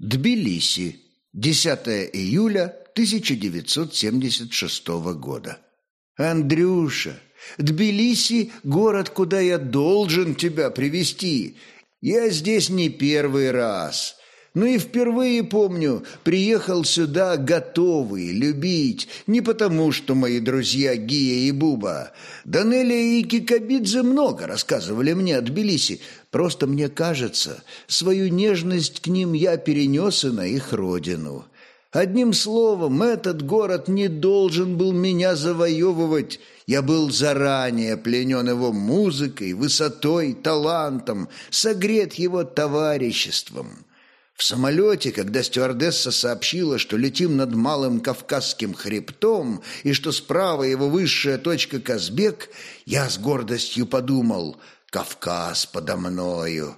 Тбилиси, 10 июля 1976 года. Андрюша, Тбилиси – город, куда я должен тебя привести. Я здесь не первый раз. Ну и впервые, помню, приехал сюда готовый любить, не потому, что мои друзья Гия и Буба. Данелия и Кикабидзе много рассказывали мне о Тбилиси, просто мне кажется, свою нежность к ним я перенес и на их родину. Одним словом, этот город не должен был меня завоевывать. Я был заранее пленен его музыкой, высотой, талантом, согрет его товариществом». В самолете, когда стюардесса сообщила, что летим над Малым Кавказским хребтом и что справа его высшая точка Казбек, я с гордостью подумал «Кавказ подо мною».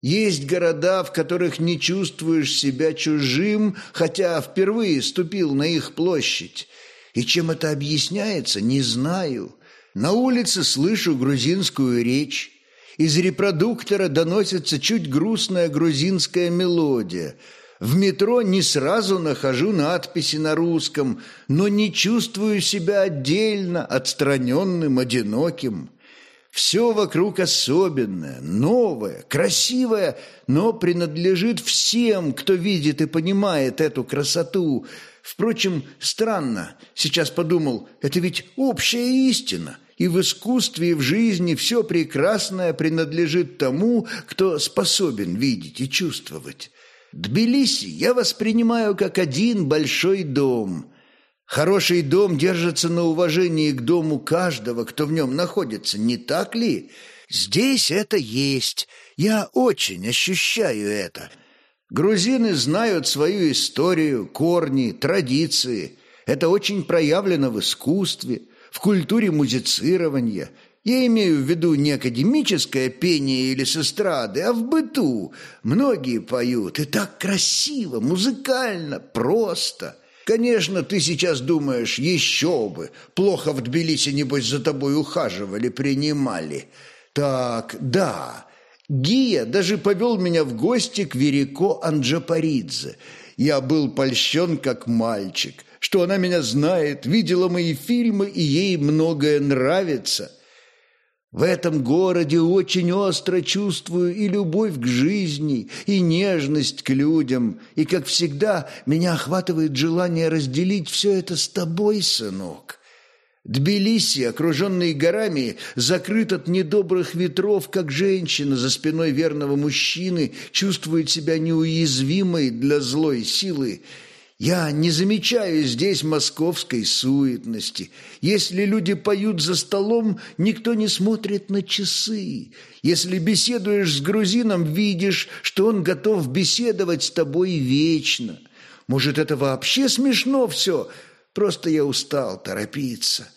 Есть города, в которых не чувствуешь себя чужим, хотя впервые ступил на их площадь. И чем это объясняется, не знаю. На улице слышу грузинскую речь. Из репродуктора доносится чуть грустная грузинская мелодия. В метро не сразу нахожу надписи на русском, но не чувствую себя отдельно, отстраненным, одиноким. Все вокруг особенное, новое, красивое, но принадлежит всем, кто видит и понимает эту красоту. Впрочем, странно, сейчас подумал, это ведь общая истина – и в искусстве, и в жизни все прекрасное принадлежит тому, кто способен видеть и чувствовать. Тбилиси я воспринимаю как один большой дом. Хороший дом держится на уважении к дому каждого, кто в нем находится, не так ли? Здесь это есть. Я очень ощущаю это. Грузины знают свою историю, корни, традиции. Это очень проявлено в искусстве – в культуре музицирования. Я имею в виду не академическое пение или с эстрады, а в быту. Многие поют, и так красиво, музыкально, просто. Конечно, ты сейчас думаешь, еще бы, плохо в Тбилиси, небось, за тобой ухаживали, принимали. Так, да, Гия даже повел меня в гости к Верико Анджапаридзе. Я был польщен, как мальчик что она меня знает, видела мои фильмы, и ей многое нравится. В этом городе очень остро чувствую и любовь к жизни, и нежность к людям, и, как всегда, меня охватывает желание разделить все это с тобой, сынок. Тбилиси, окруженный горами, закрыт от недобрых ветров, как женщина за спиной верного мужчины чувствует себя неуязвимой для злой силы, я не замечаю здесь московской суетности. Если люди поют за столом, никто не смотрит на часы. Если беседуешь с грузином, видишь, что он готов беседовать с тобой вечно. Может, это вообще смешно все? Просто я устал торопиться.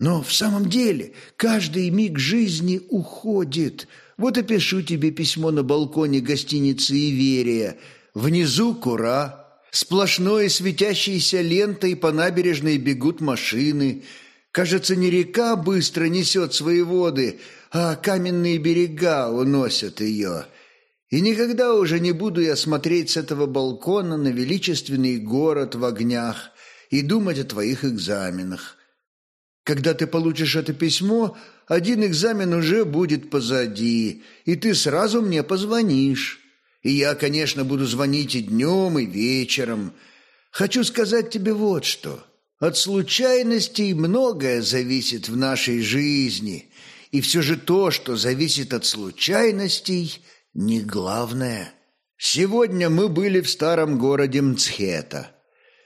Но в самом деле каждый миг жизни уходит. Вот и пишу тебе письмо на балконе гостиницы «Иверия». Внизу кура, Сплошной светящейся лентой по набережной бегут машины. Кажется, не река быстро несет свои воды, а каменные берега уносят ее. И никогда уже не буду я смотреть с этого балкона на величественный город в огнях и думать о твоих экзаменах. Когда ты получишь это письмо, один экзамен уже будет позади, и ты сразу мне позвонишь». И я, конечно, буду звонить и днем, и вечером. Хочу сказать тебе вот что. От случайностей многое зависит в нашей жизни, и все же то, что зависит от случайностей, не главное. Сегодня мы были в старом городе Мцхета.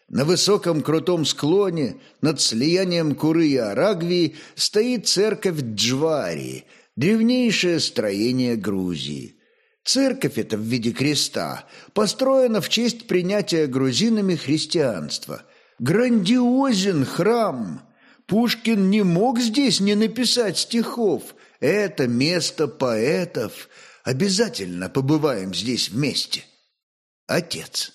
На высоком крутом склоне над слиянием Куры и Арагвии стоит церковь Джварии, древнейшее строение Грузии. Церковь эта в виде креста построена в честь принятия грузинами христианства. Грандиозен храм! Пушкин не мог здесь не написать стихов. Это место поэтов. Обязательно побываем здесь вместе. Отец.